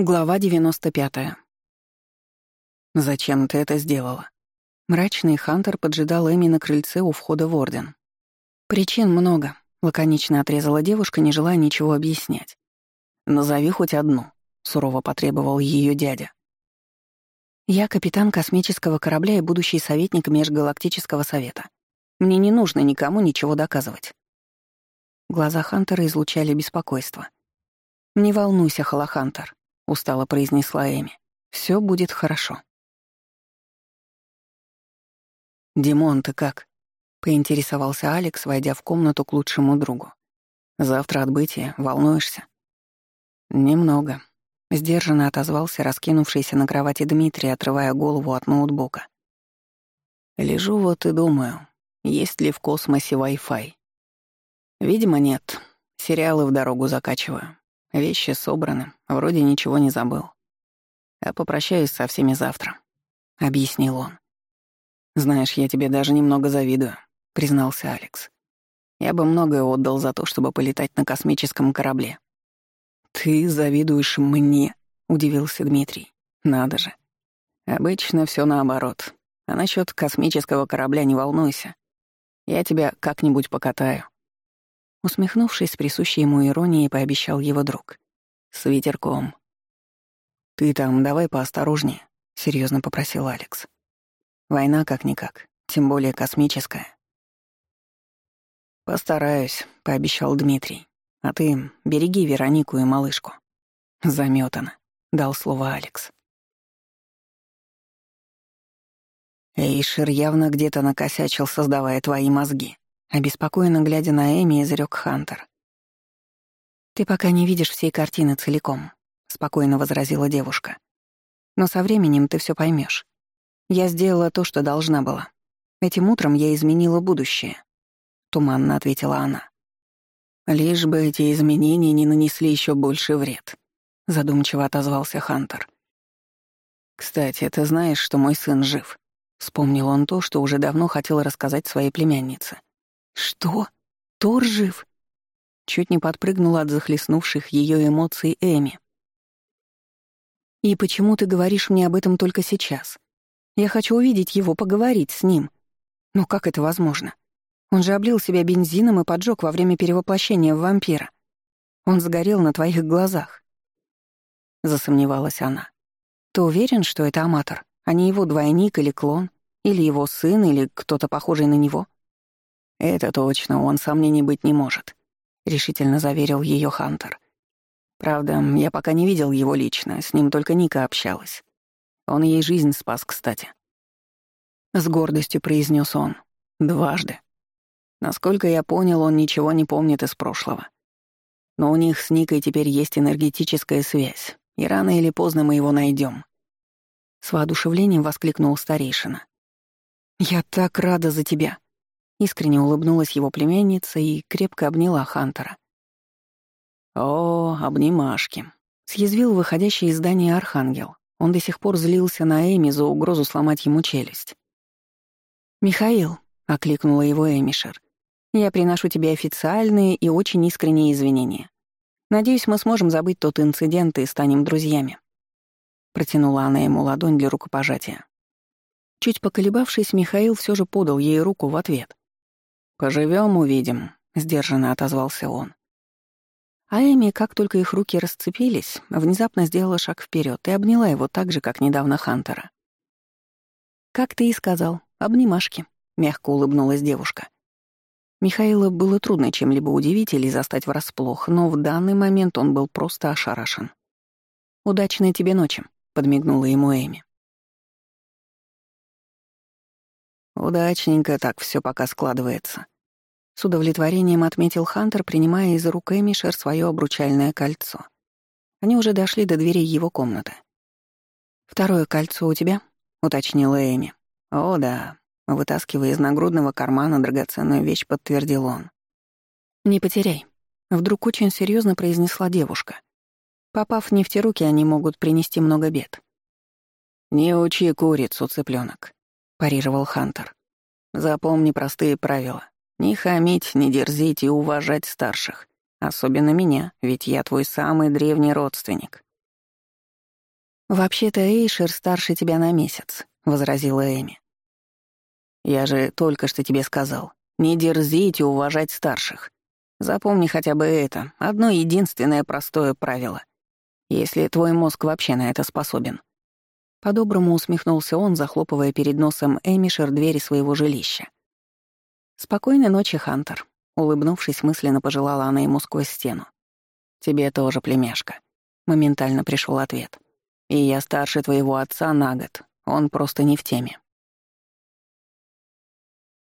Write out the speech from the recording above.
Глава 95. «Зачем ты это сделала?» Мрачный Хантер поджидал Эми на крыльце у входа в Орден. «Причин много», — лаконично отрезала девушка, не желая ничего объяснять. «Назови хоть одну», — сурово потребовал ее дядя. «Я капитан космического корабля и будущий советник Межгалактического совета. Мне не нужно никому ничего доказывать». Глаза Хантера излучали беспокойство. «Не волнуйся, Халахантер устало произнесла Эми. Все будет хорошо. Димон, ты как? поинтересовался Алекс, войдя в комнату к лучшему другу. Завтра отбытие, волнуешься? Немного, сдержанно отозвался раскинувшийся на кровати Дмитрий, отрывая голову от ноутбука. Лежу вот и думаю, есть ли в космосе Wi-Fi. Видимо, нет. Сериалы в дорогу закачиваю. Вещи собраны, а вроде ничего не забыл. Я попрощаюсь со всеми завтра», — объяснил он. «Знаешь, я тебе даже немного завидую», — признался Алекс. «Я бы многое отдал за то, чтобы полетать на космическом корабле». «Ты завидуешь мне?» — удивился Дмитрий. «Надо же. Обычно все наоборот. А насчет космического корабля не волнуйся. Я тебя как-нибудь покатаю» усмехнувшись присущей ему иронией, пообещал его друг. «С ветерком». «Ты там давай поосторожнее», — серьезно попросил Алекс. «Война как-никак, тем более космическая». «Постараюсь», — пообещал Дмитрий. «А ты береги Веронику и малышку». Заметано, дал слово Алекс. Эйшер явно где-то накосячил, создавая твои мозги обеспокоенно глядя на Эми, изрёк Хантер. «Ты пока не видишь всей картины целиком», — спокойно возразила девушка. «Но со временем ты всё поймёшь. Я сделала то, что должна была. Этим утром я изменила будущее», — туманно ответила она. «Лишь бы эти изменения не нанесли ещё больше вред», — задумчиво отозвался Хантер. «Кстати, ты знаешь, что мой сын жив?» Вспомнил он то, что уже давно хотел рассказать своей племяннице. «Что? Тор жив?» Чуть не подпрыгнула от захлестнувших ее эмоций Эми. «И почему ты говоришь мне об этом только сейчас? Я хочу увидеть его, поговорить с ним. Но как это возможно? Он же облил себя бензином и поджег во время перевоплощения в вампира. Он сгорел на твоих глазах». Засомневалась она. «Ты уверен, что это аматор, а не его двойник или клон, или его сын, или кто-то похожий на него?» «Это точно, он сомнений быть не может», — решительно заверил ее Хантер. «Правда, я пока не видел его лично, с ним только Ника общалась. Он ей жизнь спас, кстати». С гордостью произнес он. «Дважды». Насколько я понял, он ничего не помнит из прошлого. Но у них с Никой теперь есть энергетическая связь, и рано или поздно мы его найдем. С воодушевлением воскликнул старейшина. «Я так рада за тебя!» Искренне улыбнулась его племянница и крепко обняла Хантера. «О, обнимашки!» — съязвил выходящий из здания Архангел. Он до сих пор злился на Эми за угрозу сломать ему челюсть. «Михаил», — окликнула его Эмишер, — «я приношу тебе официальные и очень искренние извинения. Надеюсь, мы сможем забыть тот инцидент и станем друзьями». Протянула она ему ладонь для рукопожатия. Чуть поколебавшись, Михаил все же подал ей руку в ответ. «Поживем, увидим», — сдержанно отозвался он. А Эми, как только их руки расцепились, внезапно сделала шаг вперед и обняла его так же, как недавно Хантера. «Как ты и сказал, обнимашки», — мягко улыбнулась девушка. Михаила было трудно чем-либо удивить или застать врасплох, но в данный момент он был просто ошарашен. «Удачной тебе ночи», — подмигнула ему Эми. Удачненько так все пока складывается. С удовлетворением отметил Хантер, принимая из рук Эмишер свое обручальное кольцо. Они уже дошли до дверей его комнаты. «Второе кольцо у тебя?» — уточнила Эми. «О, да», — вытаскивая из нагрудного кармана драгоценную вещь, подтвердил он. «Не потеряй», — вдруг очень серьезно произнесла девушка. «Попав не в те руки, они могут принести много бед». «Не учи курицу, цыпленок парировал Хантер. «Запомни простые правила. Не хамить, не дерзить и уважать старших. Особенно меня, ведь я твой самый древний родственник». «Вообще-то Эйшер старше тебя на месяц», — возразила Эми. «Я же только что тебе сказал. Не дерзить и уважать старших. Запомни хотя бы это, одно единственное простое правило. Если твой мозг вообще на это способен. По-доброму усмехнулся он, захлопывая перед носом Эмишер двери своего жилища. «Спокойной ночи, Хантер», — улыбнувшись, мысленно пожелала она ему сквозь стену. «Тебе тоже, племяшка», — моментально пришел ответ. «И я старше твоего отца на год, он просто не в теме».